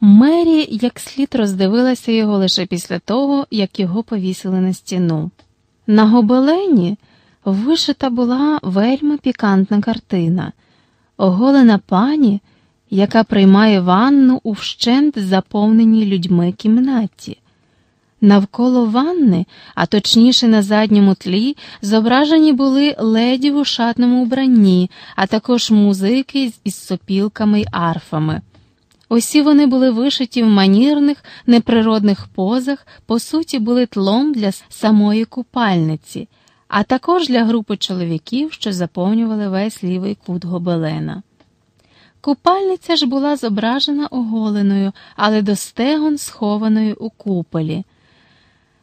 Мері як слід роздивилася його лише після того, як його повісили на стіну. На гобелені вишита була вельми пікантна картина, оголена пані, яка приймає ванну у вщент заповненій людьми кімнаті. Навколо ванни, а точніше на задньому тлі, зображені були леді в ушатному убранні, а також музики із сопілками й арфами. Усі вони були вишиті в манірних, неприродних позах, по суті, були тлом для самої купальниці, а також для групи чоловіків, що заповнювали весь лівий кут гобелена. Купальниця ж була зображена оголеною, але до стегон схованою у куполі.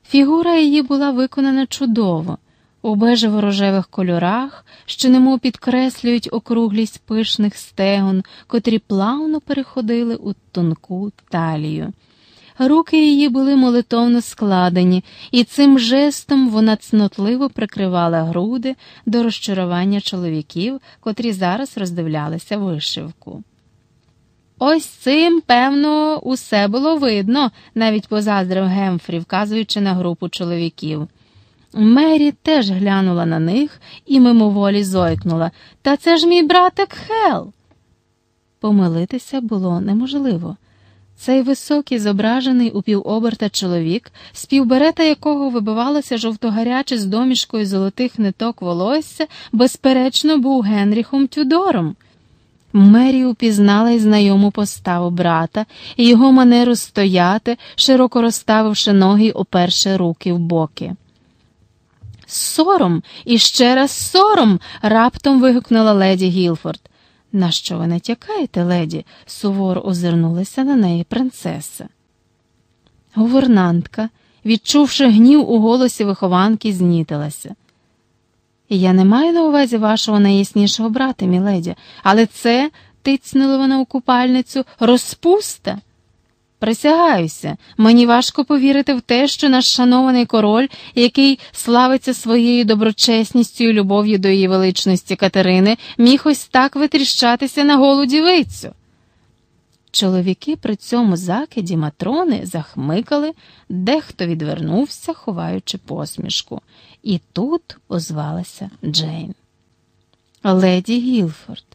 Фігура її була виконана чудово, у бежево-рожевих кольорах, що немов підкреслюють округлість пишних стегон, котрі плавно переходили у тонку талію. Руки її були молитовно складені, і цим жестом вона цнотливо прикривала груди до розчарування чоловіків, котрі зараз роздивлялися вишивку. Ось цим, певно, усе було видно, навіть позаздрив Гемфрі, вказуючи на групу чоловіків. Мері теж глянула на них і мимоволі зойкнула. Та це ж мій братик Хел. Помилитися було неможливо. Цей високий, зображений у півоберта чоловік, з півберета якого вибивалося жовтогаряче з домішкою золотих ниток волосся, безперечно, був Генріхом Тюдором. Мері упізнала й знайому поставу брата і його манеру стояти, широко розставивши ноги оперши руки в боки. Сором і ще раз сором. раптом вигукнула леді Гілфорд. На що ви натякаєте, леді? суворо озирнулася на неї принцеса. Гувернантка, відчувши гнів у голосі вихованки, знітилася. Я не маю на увазі вашого найяснішого брата, міледі, але це, тицнула вона у купальницю, розпуста. Присягаюся, мені важко повірити в те, що наш шанований король, який славиться своєю доброчесністю і любов'ю до її величності Катерини, міг ось так витріщатися на голу дівицю. Чоловіки при цьому закиді матрони захмикали, дехто відвернувся, ховаючи посмішку, і тут озвалася Джейн. Леді Гілфорд,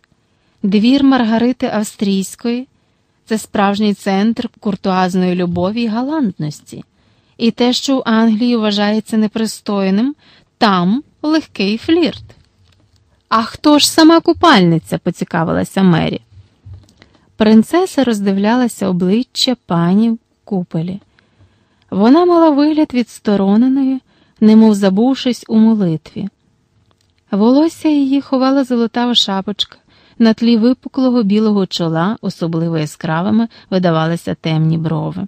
двір Маргарити Австрійської це справжній центр куртуазної любові і галантності, і те, що в Англії вважається непристойним, там легкий флірт. А хто ж сама купальниця? поцікавилася Мері. Принцеса роздивлялася обличчя пані в купелі. Вона мала вигляд відстороненої, немов забувшись у молитві. Волосся її ховала золотава шапочка, на тлі випуклого білого чола, особливо яскравими, видавалися темні брови.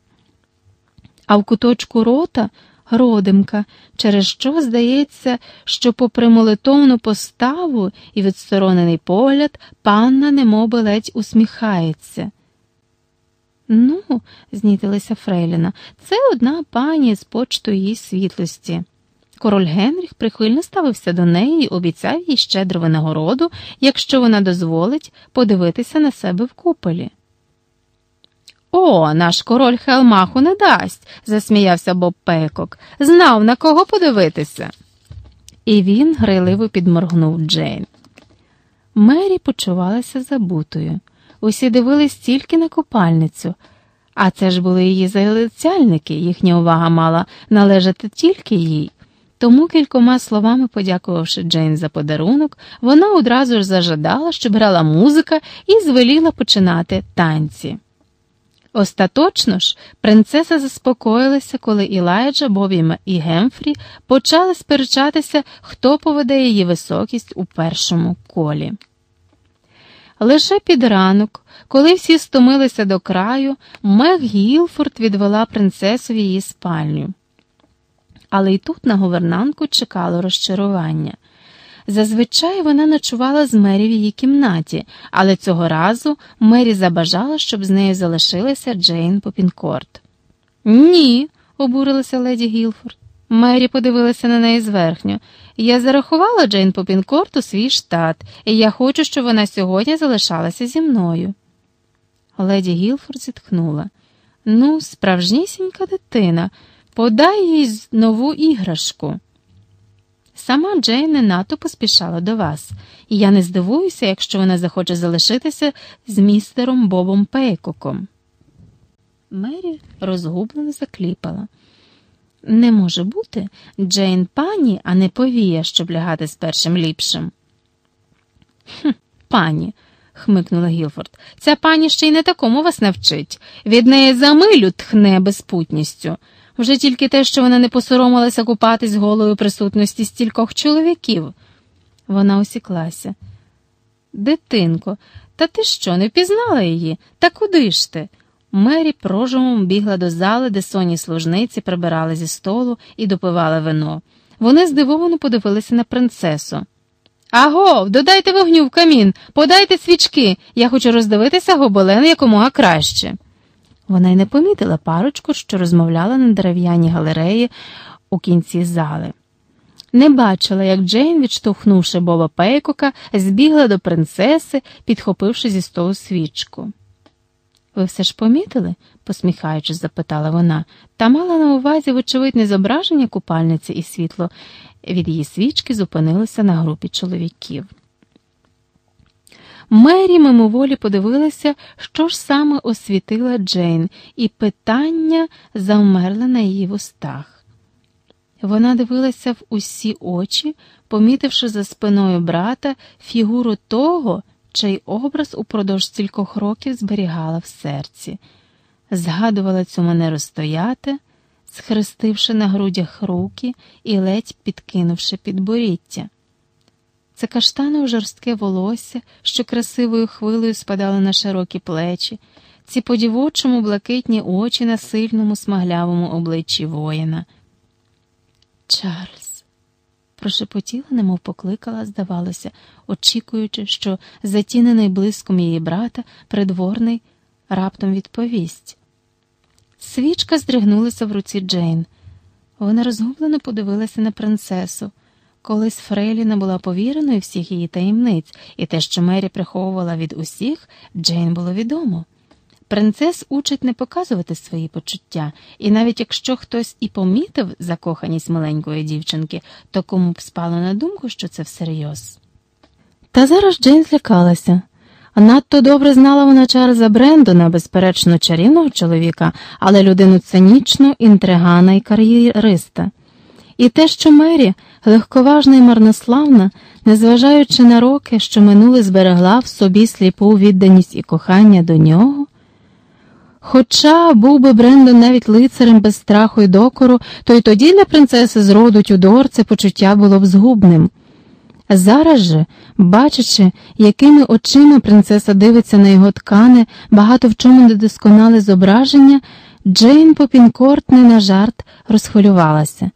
А в куточку рота родимка, через що здається, що, попри молитовну поставу і відсторонений погляд, панна немоби ледь усміхається. Ну, знітилася Фрейліна, це одна пані з почту її світлості. Король Генріх прихильно ставився до неї і обіцяв їй щедру винагороду, якщо вона дозволить подивитися на себе в куполі. О, наш король Хелмаху не дасть, засміявся Боб Пейкок. Знав, на кого подивитися. І він грайливо підморгнув Джейн. Мері почувалася забутою. Усі дивились тільки на купальницю, а це ж були її залицяльники, їхня увага мала належати тільки їй. Тому, кількома словами подякувавши Джейн за подарунок, вона одразу ж зажадала, щоб грала музика і звеліла починати танці. Остаточно ж, принцеса заспокоїлася, коли Ілайджа, Бобі і Гемфрі почали сперечатися, хто поведе її високість у першому колі. Лише під ранок, коли всі стомилися до краю, Мег Гілфорд відвела принцесу в її спальню але й тут на говернанку чекало розчарування. Зазвичай вона ночувала з Мері в її кімнаті, але цього разу Мері забажала, щоб з нею залишилася Джейн Попінкорт. Ні, обурилася леді Гілфорд. Мері подивилася на неї зверхньо. Я зарахувала Джейн Попінкорт у свій штат, і я хочу, щоб вона сьогодні залишалася зі мною. Леді Гілфорд зітхнула. Ну, справжнісінька дитина, подай їй нову іграшку. Сама Джейн не надто поспішала до вас, і я не здивуюся, якщо вона захоче залишитися з містером Бобом Пейкоком. Мері розгублено закліпала. Не може бути Джейн пані, а не повія, щоб лягати з першим ліпшим. «Хм, Пані, хмикнула Гілфорд, ця пані ще й не такому вас навчить. Від неї за милю тхне безпутністю. Вже тільки те, що вона не посоромилася купатись голою присутності стількох чоловіків. Вона осіклася. Дитинко, та ти що, не впізнала її? Та куди ж ти? Мері прожумом бігла до зали, де соні служниці прибирали зі столу і допивали вино. Вони здивовано подивилися на принцесу. Аго, додайте вогню в камін, подайте свічки. Я хочу роздивитися гобелен якомога краще. Вона й не помітила парочку, що розмовляла на дерев'яній галереї у кінці зали. Не бачила, як Джейн, відштовхнувши Боба Пейкока, збігла до принцеси, підхопивши зі столу свічку. Ви все ж помітили? посміхаючись, запитала вона, та мала на увазі, вочевидь, не зображення купальниці і світло від її свічки зупинилося на групі чоловіків. Мері мимоволі подивилася, що ж саме освітила Джейн, і питання завмерли на її вустах. Вона дивилася в усі очі, помітивши за спиною брата фігуру того, чий образ упродовж стількох років зберігала в серці, згадувала цю манеру стояти, схрестивши на грудях руки і ледь підкинувши підборіття. Це каштанове жорстке волосся, що красивою хвилею спадало на широкі плечі, ці по дівочому блакитні очі на сильному смаглявому обличчі воїна. Чарльз, прошепотіла, немов покликала, здавалося, очікуючи, що затінений блиском її брата, придворний, раптом відповість. Свічка здригнулася в руці Джейн. Вона розгублено подивилася на принцесу. Колись Фрейліна була повіреною всіх її таємниць, і те, що Мері приховувала від усіх, Джейн було відомо. Принцес учить не показувати свої почуття, і навіть якщо хтось і помітив закоханість маленької дівчинки, то кому б спало на думку, що це всерйоз. Та зараз Джейн злякалася. Надто добре знала вона Чарльза Брендона, безперечно, чарівного чоловіка, але людину цинічну, інтригана і кар'єриста. І те, що Мері, легковажна і марнославна, незважаючи на роки, що минули, зберегла в собі сліпу відданість і кохання до нього. Хоча був би Брендон навіть лицарем без страху і докору, то й тоді для принцеси з роду Тюдор це почуття було б згубним. Зараз же, бачачи, якими очима принцеса дивиться на його ткане, багато в чому недосконале зображення, Джейн Попінкорт не на жарт розхвилювалася.